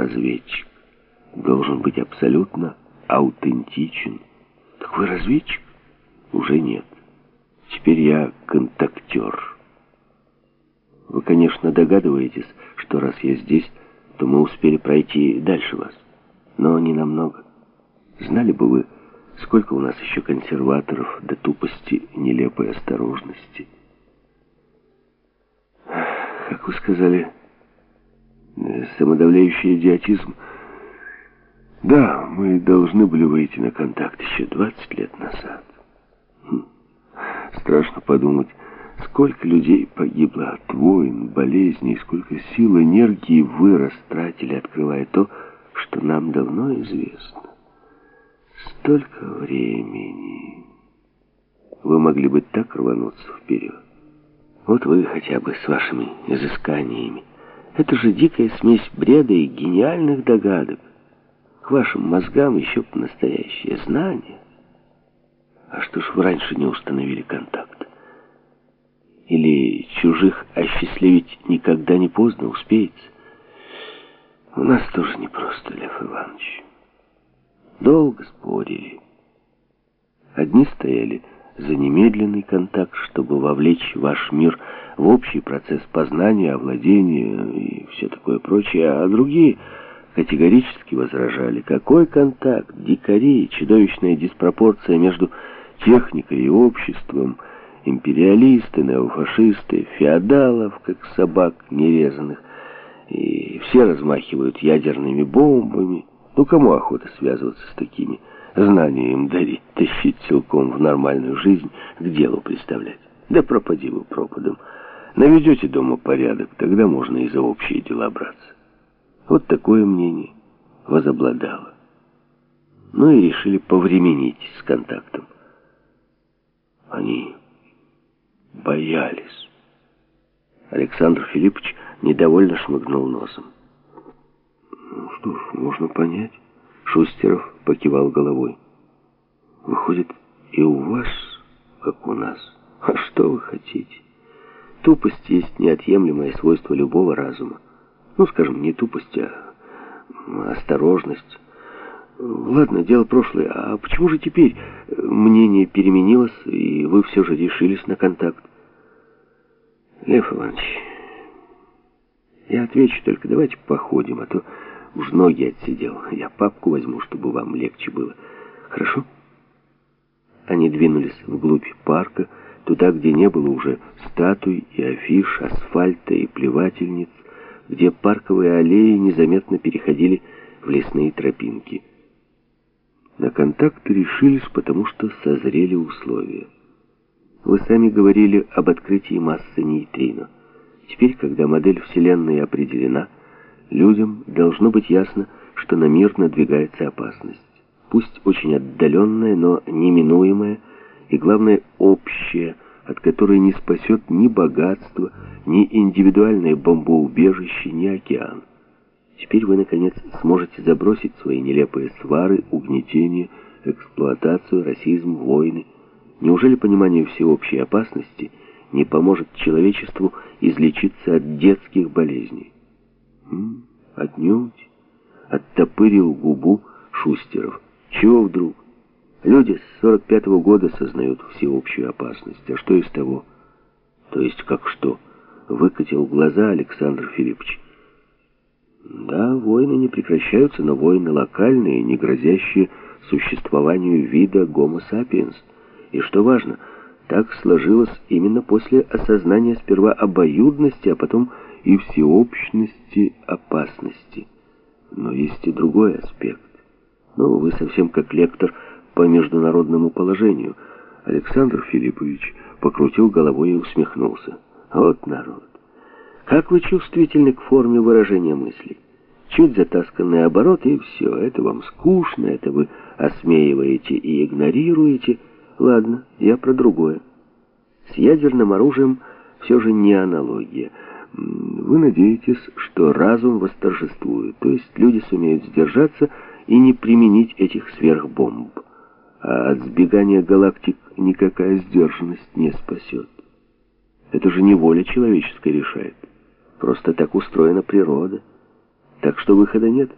разведчик должен быть абсолютно аутентичен. Так вы разведчик? Уже нет. Теперь я контактер. Вы, конечно, догадываетесь, что раз я здесь, то мы успели пройти дальше вас. Но не намного. Знали бы вы, сколько у нас еще консерваторов до тупости нелепой осторожности. Как вы сказали, самодавляющий идиотизм. Да, мы должны были выйти на контакт еще 20 лет назад. Хм. Страшно подумать, сколько людей погибло от войн, болезней, сколько сил, энергии вы растратили, открывая то, что нам давно известно. Столько времени. Вы могли бы так рвануться вперед. Вот вы хотя бы с вашими изысканиями. Это же дикая смесь бреда и гениальных догадок. К вашим мозгам еще настоящее знание. А что ж вы раньше не установили контакт? Или чужих осчастливить никогда не поздно успеется? У нас тоже непросто, Лев Иванович. Долго спорили. Одни стояли за немедленный контакт, чтобы вовлечь ваш мир в общий процесс познания, овладения и все такое прочее, а другие категорически возражали. Какой контакт? Дикари, чудовищная диспропорция между техникой и обществом, империалисты, неофашисты, феодалов, как собак нерезанных, и все размахивают ядерными бомбами. Ну, кому охота связываться с такими? Знания им дарить, тащить силком в нормальную жизнь, к делу представлять. Да пропади вы пропадом. Наведете дома порядок, тогда можно и за общие дела браться. Вот такое мнение возобладало. Ну и решили повременить с контактом. Они боялись. Александр Филиппович недовольно шмыгнул носом. Ну что ж, можно понять. Шустеров покивал головой. Выходит, и у вас, как у нас. А что вы хотите? Тупость есть неотъемлемое свойство любого разума. Ну, скажем, не тупость, а осторожность. Ладно, дело прошлое. А почему же теперь мнение переменилось, и вы все же решились на контакт? Лев Иванович, я отвечу только, давайте походим, а то уж ноги отсидел. Я папку возьму, чтобы вам легче было. Хорошо? Они двинулись вглубь парка, туда, где не было уже статуй и афиш, асфальта и плевательниц, где парковые аллеи незаметно переходили в лесные тропинки. На контакт решились, потому что созрели условия. Вы сами говорили об открытии массы нейтрино. Теперь, когда модель Вселенной определена, людям должно быть ясно, что на мир надвигается опасность. Пусть очень отдаленная, но неминуемая, и, главное, общее, от которой не спасет ни богатство, ни индивидуальное бомбоубежище, ни океан. Теперь вы, наконец, сможете забросить свои нелепые свары, угнетение, эксплуатацию, расизм, войны. Неужели понимание всеобщей опасности не поможет человечеству излечиться от детских болезней? Отнюдь. Оттопырил губу Шустеров. Чего вдруг? Люди с 45-го года сознают всеобщую опасность. А что из того? То есть как что? Выкатил глаза Александр Филиппович. Да, войны не прекращаются, но войны локальные, не грозящие существованию вида Homo sapiens. И что важно, так сложилось именно после осознания сперва обоюдности, а потом и всеобщности опасности. Но есть и другой аспект. Ну, вы совсем как лектор по международному положению. Александр Филиппович покрутил головой и усмехнулся. Вот народ. Как вы чувствительны к форме выражения мыслей. Чуть затасканный оборот, и все. Это вам скучно, это вы осмеиваете и игнорируете. Ладно, я про другое. С ядерным оружием все же не аналогия. Вы надеетесь, что разум восторжествует, то есть люди сумеют сдержаться и не применить этих сверхбомб а от сбегания галактик никакая сдержанность не спасет. Это же не воля человеческая решает. Просто так устроена природа. Так что выхода нет.